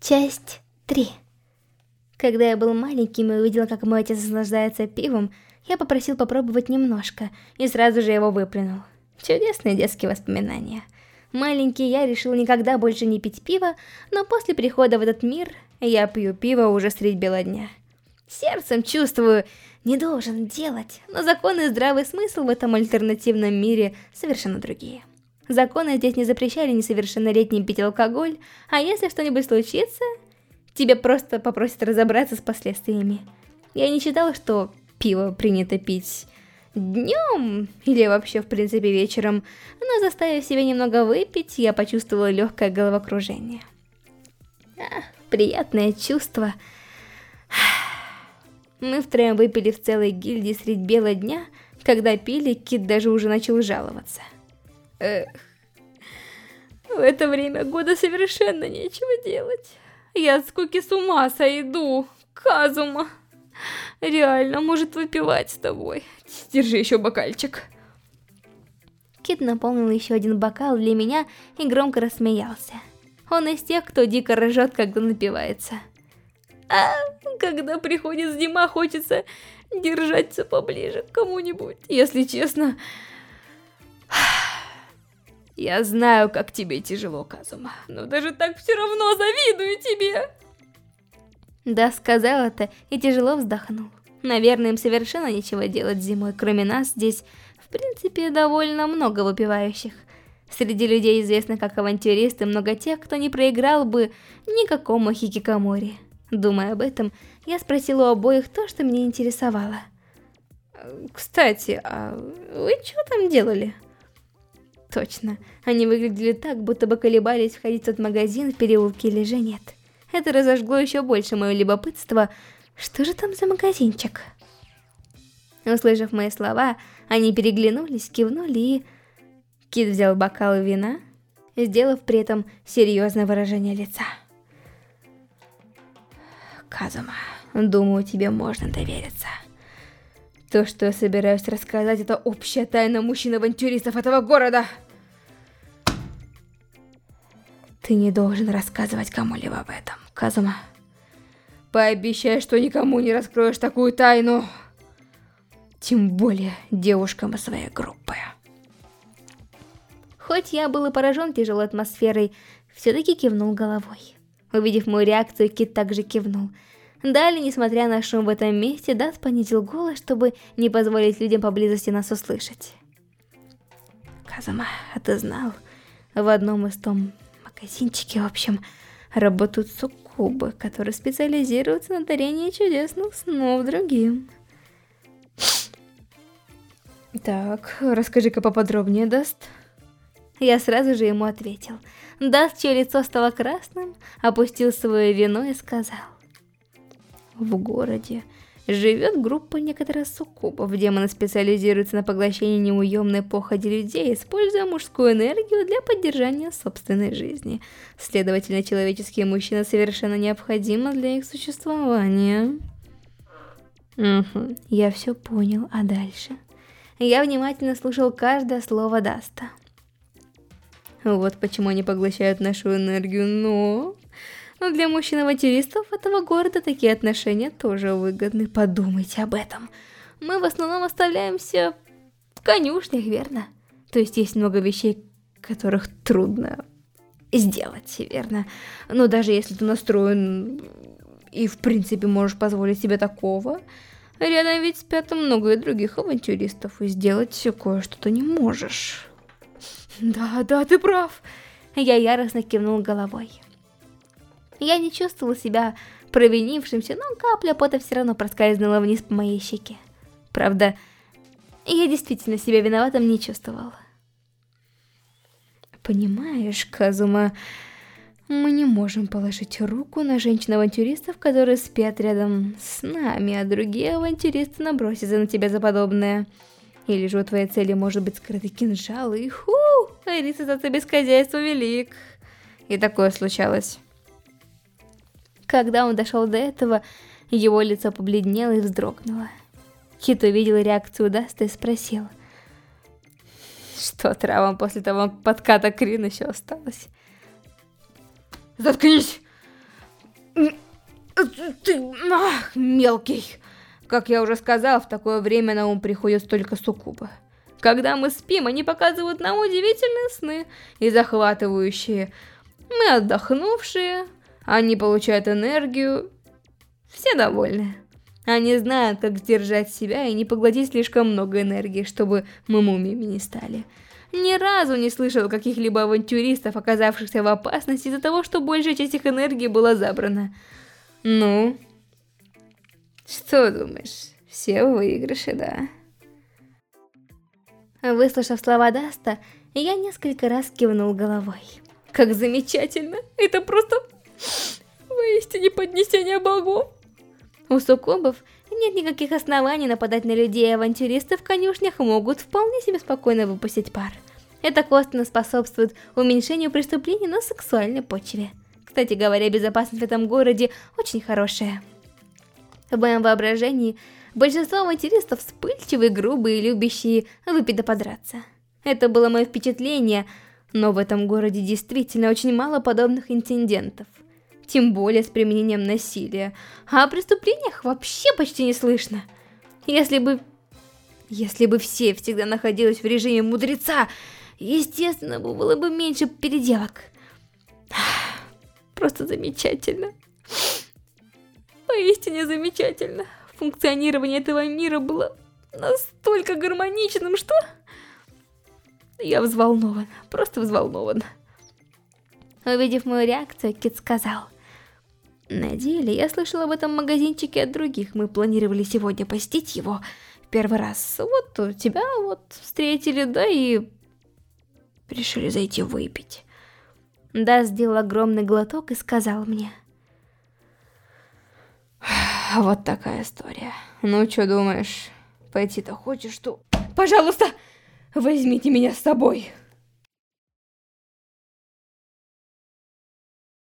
Часть 3 Когда я был маленьким и увидел, как мой отец наслаждается пивом, я попросил попробовать немножко, и сразу же его выплюнул. Чудесные детские воспоминания. Маленький я решил никогда больше не пить пиво, но после прихода в этот мир я пью пиво уже средь бела дня. Сердцем чувствую, не должен делать, но законы и здравый смысл в этом альтернативном мире совершенно другие. Законы здесь не запрещали несовершеннолетним пить алкоголь, а если что-нибудь случится, тебе просто попросят разобраться с последствиями. Я не считала, что пиво принято пить днем или вообще в принципе вечером, но заставив себя немного выпить, я почувствовала легкое головокружение. Ах, приятное чувство. Мы втроем выпили в целой гильдии средь бела дня, когда пили, Кит даже уже начал жаловаться. В это время года совершенно нечего делать. Я от скуки с ума сойду, Казума. Реально, может выпивать с тобой. Держи еще бокальчик. Кит наполнил еще один бокал для меня и громко рассмеялся. Он из тех, кто дико ржет, когда напивается. А когда приходит зима, хочется держаться поближе к кому-нибудь. Если честно, я знаю, как тебе тяжело, Казума, но даже так все равно завидую тебе. Да, сказал это и тяжело вздохнул. Наверное, им совершенно нечего делать зимой, кроме нас здесь, в принципе, довольно много выпивающих. Среди людей известно как авантюристы много тех, кто не проиграл бы никакому хикикамори. Думая об этом, я спросила у обоих то, что меня интересовало. «Кстати, а вы что там делали?» Точно, они выглядели так, будто бы колебались входить в тот магазин в переулке или же нет. Это разожгло еще больше мое любопытство. Что же там за магазинчик? Услышав мои слова, они переглянулись, кивнули и... Кит взял бокал вина, сделав при этом серьезное выражение лица. Казума, думаю, тебе можно довериться. То, что я собираюсь рассказать, это общая тайна мужчин-авантюристов этого города. Ты не должен рассказывать кому-либо об этом, Казума. Пообещай, что никому не раскроешь такую тайну. Тем более девушкам из своей группы. Хоть я был и поражен тяжелой атмосферой, все-таки кивнул головой. Увидев мою реакцию, Кит также кивнул. Далее, несмотря на шум в этом месте, Дас понизил голос, чтобы не позволить людям поблизости нас услышать. Казама, а ты знал, в одном из том магазинчике, в общем, работают суккубы, которые специализируются на дарении чудесных снов другим. Так, расскажи-ка поподробнее, Даст. Я сразу же ему ответил. Даст, чье лицо стало красным, опустил свое вино и сказал. В городе живет группа некоторых суккубов. Демоны специализируются на поглощении неуемной похоти людей, используя мужскую энергию для поддержания собственной жизни. Следовательно, человеческие мужчины совершенно необходимы для их существования. Угу, я все понял, а дальше? Я внимательно слушал каждое слово Даста. Вот почему они поглощают нашу энергию, но... Но для мужчин-авантюристов этого города такие отношения тоже выгодны. Подумайте об этом. Мы в основном останавливаемся в конюшнях, верно? То есть есть много вещей, которых трудно сделать, верно? Но даже если ты настроен и в принципе можешь позволить себе такого, рядом ведь спят много и других авантюристов, и сделать кое-что ты не можешь. Да, да, ты прав. Я яростно кивнул головой. Я не чувствовал себя провинившимся, но капля пота все равно проскользнула вниз по моей щеке. Правда, я действительно себя виноватым не чувствовал. Понимаешь, Казума, мы не можем положить руку на женщин-авантюристов, которые спят рядом с нами, а другие авантюристы набросятся на тебя за подобное. Или же у твоей цели может быть скрытый кинжал, и ху, риск без хозяйства велик. И такое случалось. Когда он дошел до этого, его лицо побледнело и вздрогнуло. Кит увидел реакцию Даста и спросил. Что травам после того подката Крин еще осталось? Заткнись! Ты... Ах, мелкий. Как я уже сказал, в такое время на ум приходит столько суккуба. Когда мы спим, они показывают нам удивительные сны и захватывающие. Мы отдохнувшие, они получают энергию. Все довольны. Они знают, как сдержать себя и не поглотить слишком много энергии, чтобы мы мумиями не стали. Ни разу не слышал каких-либо авантюристов, оказавшихся в опасности из-за того, что большая часть их энергии была забрана. Ну, что думаешь? Все в выигрыше, да? Выслушав слова Даста, я несколько раз кивнул головой. Как замечательно! Это просто поистине поднесение богов! У суккубов нет никаких оснований нападать на людей, и авантюристы в конюшнях могут вполне себе спокойно выпустить пар. Это косвенно способствует уменьшению преступлений на сексуальной почве. Кстати говоря, безопасность в этом городе очень хорошая. В моем воображении большинство авантюристов вспыльчивые, грубые, любящие выпить да подраться. Это было мое впечатление, но в этом городе действительно очень мало подобных инцидентов тем более с применением насилия. А о преступлениях вообще почти не слышно. Если бы... Если бы все всегда находились в режиме мудреца, естественно, было бы меньше переделок. Просто замечательно. Поистине замечательно. Функционирование этого мира было настолько гармоничным, что... Я взволнован, просто взволнован. Увидев мою реакцию, Кит сказал... На деле, я слышала об этом магазинчике от других. Мы планировали сегодня посетить его в первый раз. Вот тебя вот встретили, да и... Решили зайти выпить. Да сделал огромный глоток и сказал мне. Вот такая история. Ну, что думаешь? Пойти-то хочешь, что... Пожалуйста, возьмите меня с собой.